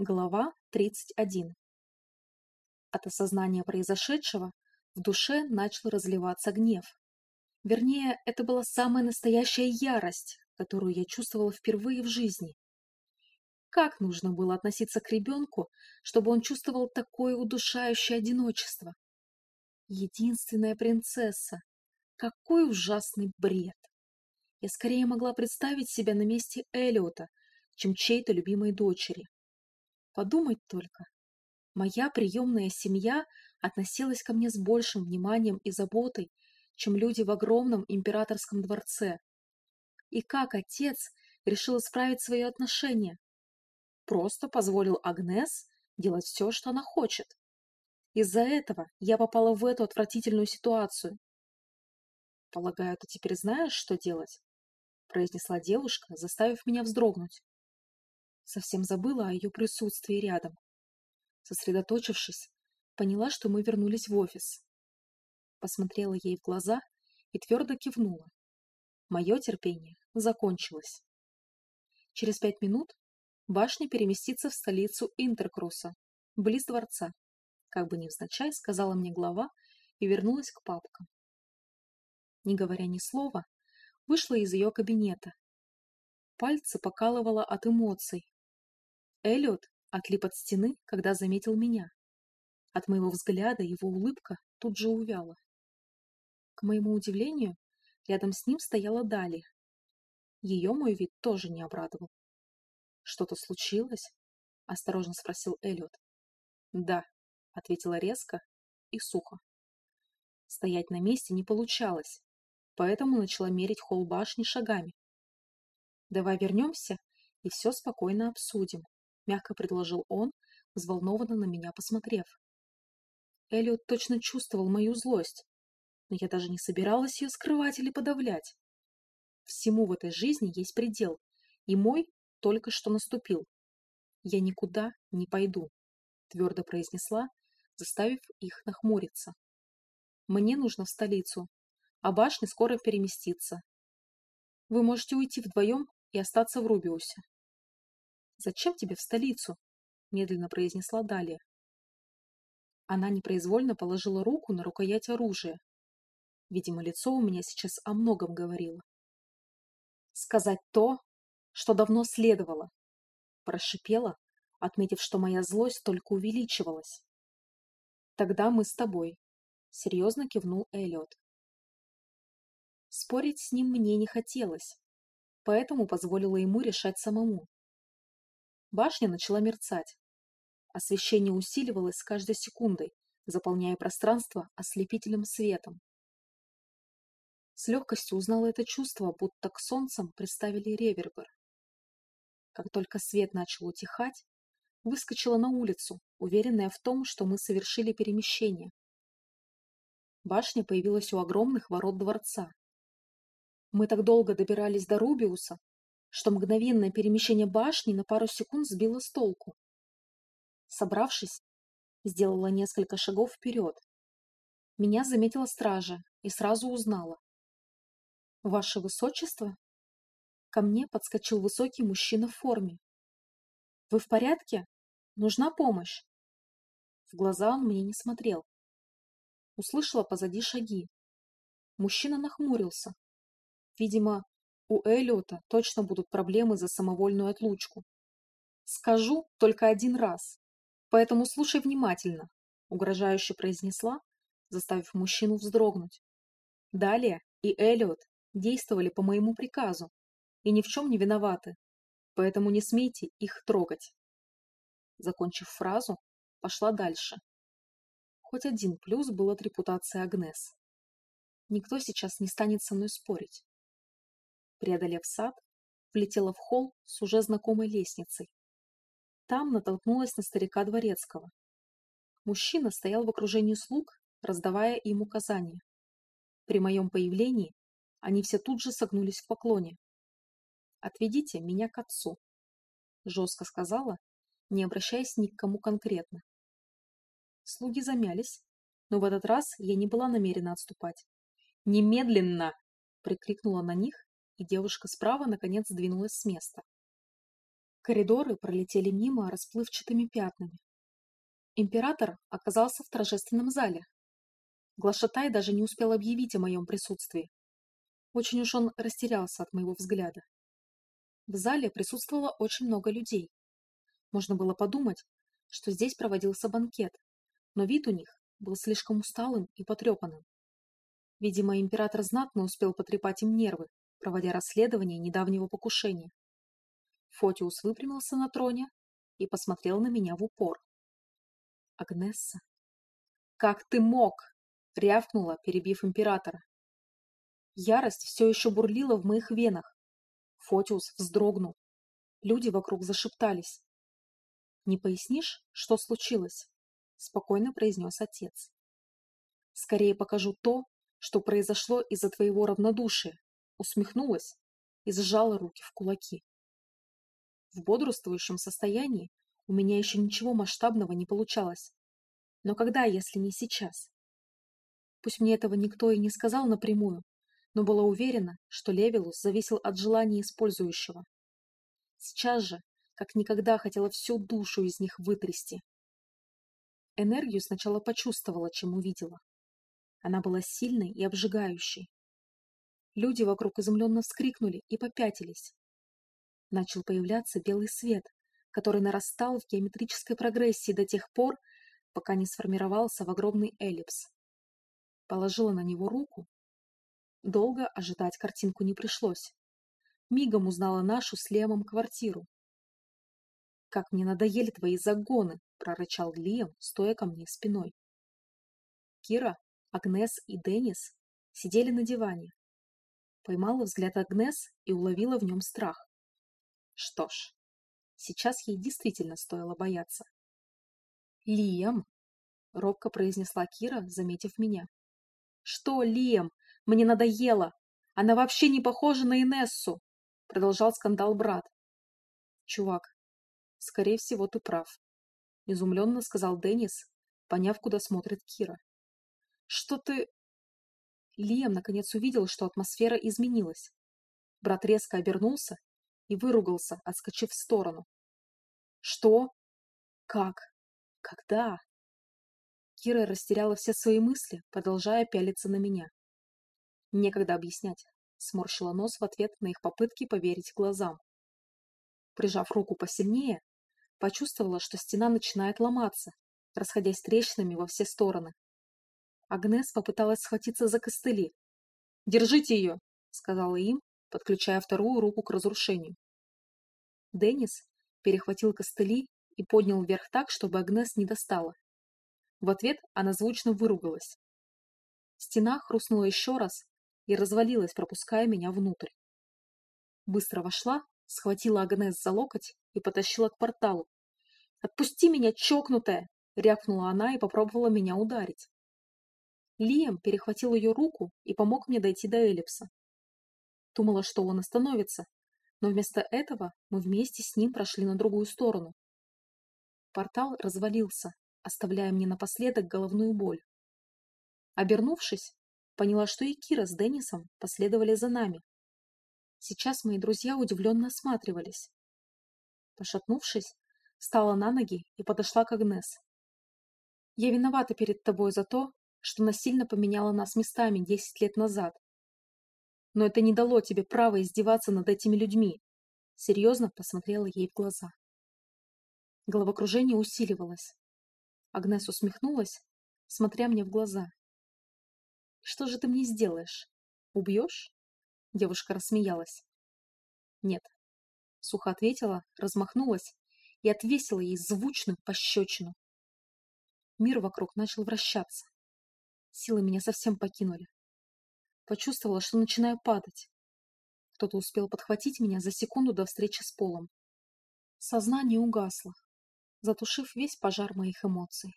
Глава 31 От осознания произошедшего в душе начал разливаться гнев. Вернее, это была самая настоящая ярость, которую я чувствовала впервые в жизни. Как нужно было относиться к ребенку, чтобы он чувствовал такое удушающее одиночество? Единственная принцесса. Какой ужасный бред! Я скорее могла представить себя на месте Элиота, чем чьей-то любимой дочери. Подумать только. Моя приемная семья относилась ко мне с большим вниманием и заботой, чем люди в огромном императорском дворце. И как отец решил исправить свои отношения? Просто позволил Агнес делать все, что она хочет. Из-за этого я попала в эту отвратительную ситуацию. «Полагаю, ты теперь знаешь, что делать?» произнесла девушка, заставив меня вздрогнуть. Совсем забыла о ее присутствии рядом. Сосредоточившись, поняла, что мы вернулись в офис. Посмотрела ей в глаза и твердо кивнула. Мое терпение закончилось. Через пять минут башня переместится в столицу Интеркруса, близ дворца, как бы невзначай сказала мне глава и вернулась к папкам. Не говоря ни слова, вышла из ее кабинета. Пальцы покалывала от эмоций, Эллиот отлип от стены, когда заметил меня. От моего взгляда его улыбка тут же увяла. К моему удивлению, рядом с ним стояла Дали. Ее мой вид тоже не обрадовал. «Что-то случилось?» — осторожно спросил Эллиот. «Да», — ответила резко и сухо. Стоять на месте не получалось, поэтому начала мерить холл башни шагами. «Давай вернемся и все спокойно обсудим», мягко предложил он, взволнованно на меня посмотрев. Эллиот точно чувствовал мою злость, но я даже не собиралась ее скрывать или подавлять. Всему в этой жизни есть предел, и мой только что наступил. Я никуда не пойду, твердо произнесла, заставив их нахмуриться. Мне нужно в столицу, а башня скоро переместится. Вы можете уйти вдвоем и остаться в Рубиусе. «Зачем тебе в столицу?» – медленно произнесла Далия. Она непроизвольно положила руку на рукоять оружия. Видимо, лицо у меня сейчас о многом говорило. «Сказать то, что давно следовало», – прошипела, отметив, что моя злость только увеличивалась. «Тогда мы с тобой», — серьезно кивнул Эллиот. Спорить с ним мне не хотелось, поэтому позволила ему решать самому. Башня начала мерцать. Освещение усиливалось с каждой секундой, заполняя пространство ослепительным светом. С легкостью узнала это чувство, будто к солнцам приставили ревербер. Как только свет начал утихать, выскочила на улицу, уверенная в том, что мы совершили перемещение. Башня появилась у огромных ворот дворца. Мы так долго добирались до Рубиуса, что мгновенное перемещение башни на пару секунд сбило с толку. Собравшись, сделала несколько шагов вперед. Меня заметила стража и сразу узнала. «Ваше Высочество?» Ко мне подскочил высокий мужчина в форме. «Вы в порядке? Нужна помощь?» В глаза он мне не смотрел. Услышала позади шаги. Мужчина нахмурился. Видимо, у Эллиота точно будут проблемы за самовольную отлучку. Скажу только один раз, поэтому слушай внимательно, угрожающе произнесла, заставив мужчину вздрогнуть. Далее и Эллиот действовали по моему приказу и ни в чем не виноваты, поэтому не смейте их трогать. Закончив фразу, пошла дальше. Хоть один плюс был от репутации Агнес. Никто сейчас не станет со мной спорить. Преодолев сад, влетела в холл с уже знакомой лестницей. Там натолкнулась на старика Дворецкого. Мужчина стоял в окружении слуг, раздавая им указания. При моем появлении они все тут же согнулись в поклоне. «Отведите меня к отцу», — жестко сказала, не обращаясь ни к кому конкретно. Слуги замялись, но в этот раз я не была намерена отступать. «Немедленно!» — прикрикнула на них и девушка справа наконец сдвинулась с места. Коридоры пролетели мимо расплывчатыми пятнами. Император оказался в торжественном зале. Глашатай даже не успел объявить о моем присутствии. Очень уж он растерялся от моего взгляда. В зале присутствовало очень много людей. Можно было подумать, что здесь проводился банкет, но вид у них был слишком усталым и потрепанным. Видимо, император знатно успел потрепать им нервы, проводя расследование недавнего покушения. Фотиус выпрямился на троне и посмотрел на меня в упор. «Агнесса, как ты мог?» — рявкнула, перебив императора. Ярость все еще бурлила в моих венах. Фотиус вздрогнул. Люди вокруг зашептались. «Не пояснишь, что случилось?» — спокойно произнес отец. «Скорее покажу то, что произошло из-за твоего равнодушия», — усмехнулась и сжала руки в кулаки. В бодрствующем состоянии у меня еще ничего масштабного не получалось. Но когда, если не сейчас? Пусть мне этого никто и не сказал напрямую, но была уверена, что Левелус зависел от желания использующего. Сейчас же, как никогда, хотела всю душу из них вытрясти. Энергию сначала почувствовала, чем увидела. Она была сильной и обжигающей. Люди вокруг изумленно вскрикнули и попятились. Начал появляться белый свет, который нарастал в геометрической прогрессии до тех пор, пока не сформировался в огромный эллипс. Положила на него руку Долго ожидать картинку не пришлось. Мигом узнала нашу с Лемом квартиру. «Как мне надоели твои загоны!» — прорычал Лиам, стоя ко мне спиной. Кира, Агнес и Деннис сидели на диване. Поймала взгляд Агнес и уловила в нем страх. Что ж, сейчас ей действительно стоило бояться. «Лиам!» — робко произнесла Кира, заметив меня. «Что, Лиам? Мне надоело. Она вообще не похожа на Инессу, продолжал скандал брат. Чувак, скорее всего, ты прав, изумленно сказал Деннис, поняв, куда смотрит Кира. Что ты... Лиам наконец увидел, что атмосфера изменилась. Брат резко обернулся и выругался, отскочив в сторону. Что? Как? Когда? Кира растеряла все свои мысли, продолжая пялиться на меня. Некогда объяснять. Сморщила нос в ответ на их попытки поверить глазам. Прижав руку посильнее, почувствовала, что стена начинает ломаться, расходясь трещинами во все стороны. Агнес попыталась схватиться за костыли. «Держите ее!» — сказала им, подключая вторую руку к разрушению. Деннис перехватил костыли и поднял вверх так, чтобы Агнес не достала. В ответ она звучно выругалась. Стена хрустнула еще раз, и развалилась, пропуская меня внутрь. Быстро вошла, схватила Агнес за локоть и потащила к порталу. «Отпусти меня, чокнутая!» — рявкнула она и попробовала меня ударить. Лиам перехватил ее руку и помог мне дойти до эллипса. Думала, что он остановится, но вместо этого мы вместе с ним прошли на другую сторону. Портал развалился, оставляя мне напоследок головную боль. Обернувшись, Поняла, что и Кира с Деннисом последовали за нами. Сейчас мои друзья удивленно осматривались. Пошатнувшись, встала на ноги и подошла к Агнес. «Я виновата перед тобой за то, что насильно поменяла нас местами десять лет назад. Но это не дало тебе права издеваться над этими людьми», серьезно посмотрела ей в глаза. Головокружение усиливалось. Агнес усмехнулась, смотря мне в глаза. Что же ты мне сделаешь? Убьешь? Девушка рассмеялась. Нет. Сухо ответила, размахнулась и отвесила ей звучную пощечину. Мир вокруг начал вращаться. Силы меня совсем покинули. Почувствовала, что начинаю падать. Кто-то успел подхватить меня за секунду до встречи с полом. Сознание угасло, затушив весь пожар моих эмоций.